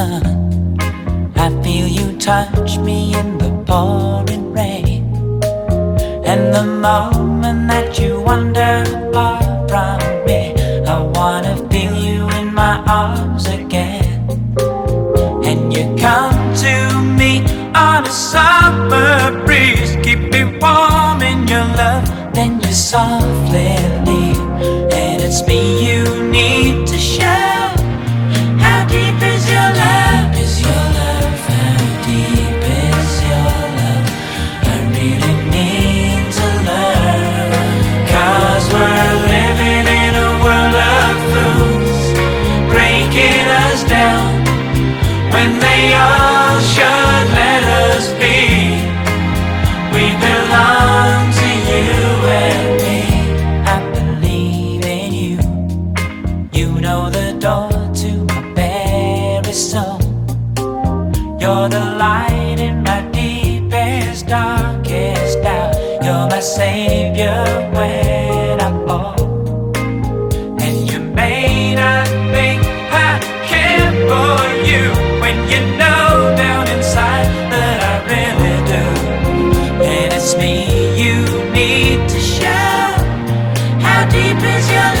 sun. I feel you touch me in the pouring rain. And the moment that you wander far from me, I wanna feel you in my arms again. And you come to me on a summer breeze, keep me warm in your love. Then you softly when they all should let us be. We belong to you and me. I believe in you. You know the door to my very soul. You're the light in my deepest, darkest doubt. You're my savior when And it's